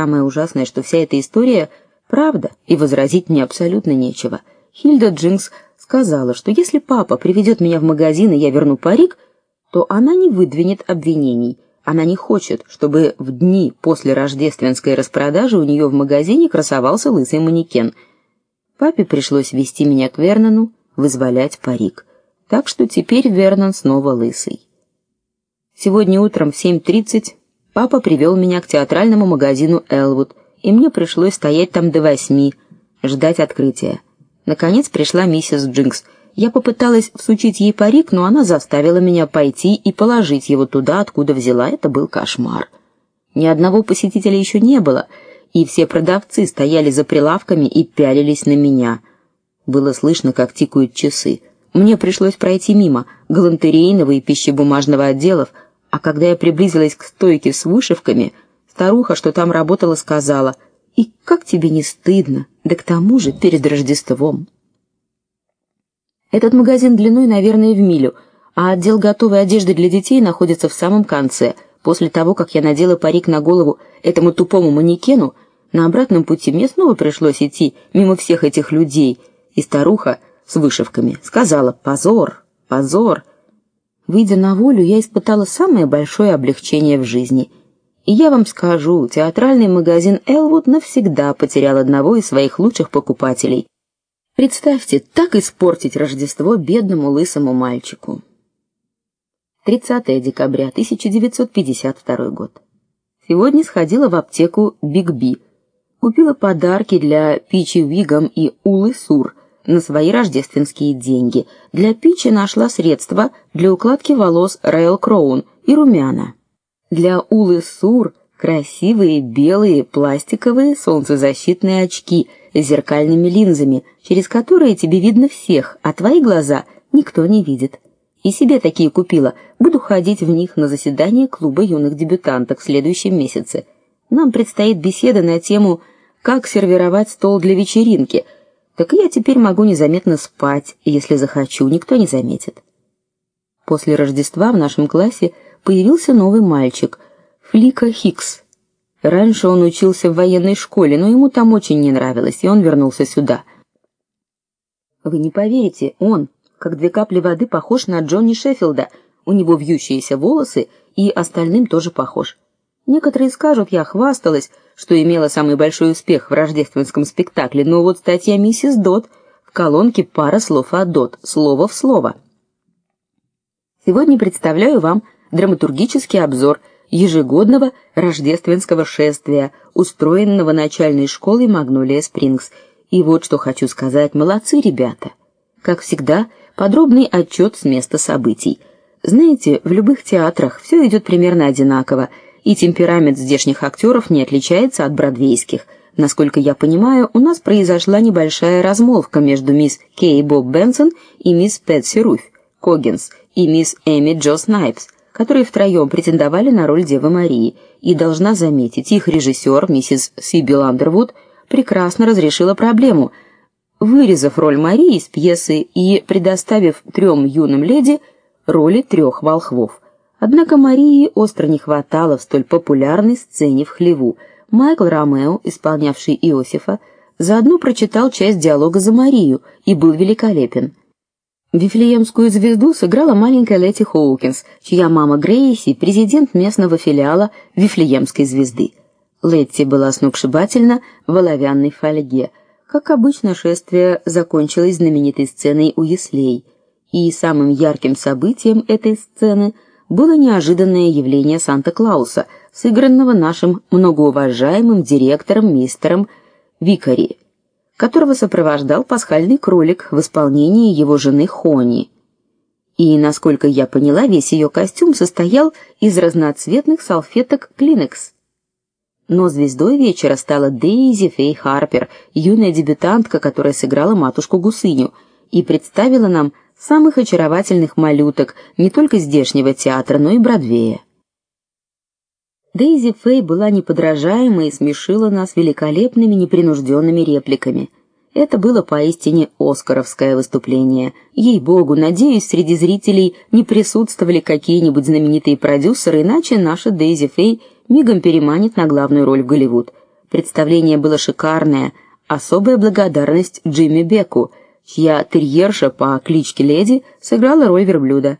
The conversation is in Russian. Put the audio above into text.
Самое ужасное, что вся эта история правда, и возразить мне абсолютно нечего. Хильда Джинкс сказала, что если папа приведет меня в магазин и я верну парик, то она не выдвинет обвинений. Она не хочет, чтобы в дни после рождественской распродажи у нее в магазине красовался лысый манекен. Папе пришлось вести меня к Вернону, вызволять парик. Так что теперь Вернон снова лысый. Сегодня утром в 7:30 папа привел меня к театральному магазину Элвуд, и мне пришлось стоять там до восьми, ждать открытия. Наконец пришла миссис Джинкс. Я попыталась всучить ей парик, но она заставила меня пойти и положить его туда, откуда взяла. Это был кошмар. Ни одного посетителя еще не было, и все продавцы стояли за прилавками и пялились на меня. Было слышно, как тикают часы. Мне пришлось пройти мимо галантерейного и пищебумажного отделов, а когда я приблизилась к стойке с вышивками, старуха, что там работала, сказала: "И как тебе не стыдно? Да к тому же перед Рождеством". Этот магазин длиной, наверное, в милю, а отдел готовой одежды для детей находится в самом конце. После того, как я надела парик на голову этому тупому манекену, на обратном пути мне снова пришлось идти мимо всех этих людей, и старуха с вышивками сказала: "Позор, позор". Выйдя на волю, я испытала самое большое облегчение в жизни. И я вам скажу, театральный магазин Элвуд навсегда потерял одного из своих лучших покупателей. Представьте, так испортить Рождество бедному лысому мальчику. 30 декабря 1952 год. Сегодня сходила в аптеку Биг Би. Купила подарки для Пичи Вигам и Улы Сур на свои рождественские деньги. Для Пичи нашла средства для укладки волос Рейл Кроун и румяна. Для Улы Сур красивые белые пластиковые солнцезащитные очки с зеркальными линзами, через которые тебе видно всех, а твои глаза никто не видит. И себе такие купила. Буду ходить в них на заседание клуба юных дебютанток в следующем месяце. Нам предстоит беседа на тему как сервировать стол для вечеринки. Так я теперь могу незаметно спать, если захочу, никто не заметит. После Рождества в нашем классе появился новый мальчик, Флика Хикс. Раньше он учился в военной школе, но ему там очень не нравилось, и он вернулся сюда. Вы не поверите, он, как две капли воды, похож на Джонни Шеффилда. У него вьющиеся волосы, и остальным тоже похож. Некоторые скажут, я хвасталась, что имела самый большой успех в рождественском спектакле, но вот статья миссис Дот в колонке пара слов о Дот, слово в слово. Сегодня представляю вам драматургический обзор ежегодного рождественского шествия, устроенного начальной школой Магнолия Спрингс. И вот что хочу сказать, молодцы ребята. Как всегда, подробный отчет с места событий. Знаете, в любых театрах все идет примерно одинаково, и темперамент здешних актеров не отличается от бродвейских. Насколько я понимаю, у нас произошла небольшая размолвка между мисс Кей Боб Бенсон и мисс Пэтси Руф Коггинс и мисс Эми Джо Снайпс которые втроем претендовали на роль Девы Марии, и должна заметить, их режиссер, миссис Сиби Ландервуд, прекрасно разрешила проблему, вырезав роль Марии из пьесы и предоставив трем юным леди роли трех волхвов. Однако Марии остро не хватало в столь популярной сцене в хлеву. Майкл Ромео, исполнявший Иосифа, заодно прочитал часть диалога за Марию и был великолепен. Вифлеемскую звезду сыграла маленькая Летти Хоукинс, чья мама Грейси президент местного филиала Вифлеемской звезды. Летти была сногсшибательна в оловянной фольге. Как обычно, шествие закончилось знаменитой сценой у яслей, и самым ярким событием этой сцены было неожиданное явление Санта-Клауса, сыгранного нашим многоуважаемым директором мистером Викари которого сопровождал пасхальный кролик в исполнении его жены Хони. И, насколько я поняла, весь ее костюм состоял из разноцветных салфеток Kleenex. Но звездой вечера стала Дейзи Фей Харпер, юная дебютантка, которая сыграла матушку-гусыню и представила нам самых очаровательных малюток не только здешнего театра, но и Бродвея. Дейзи Фэй была неподражаема и смешила нас великолепными непринужденными репликами. Это было поистине оскаровское выступление. Ей-богу, надеюсь, среди зрителей не присутствовали какие-нибудь знаменитые продюсеры, иначе наша Дейзи Фэй мигом переманит на главную роль в Голливуд. Представление было шикарное. Особая благодарность Джимми Беку, чья терьерша по кличке Леди сыграла роль верблюда.